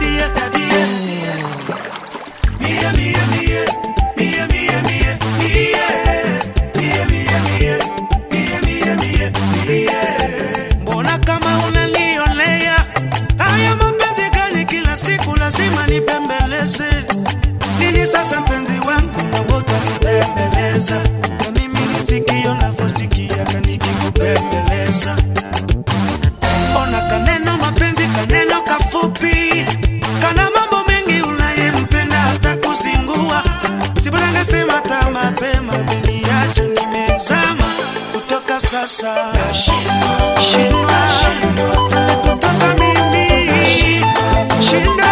Daddy, daddy, daddy. sasa shindwa shindwa kutoka mimi shindwa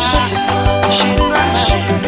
rush, she rush.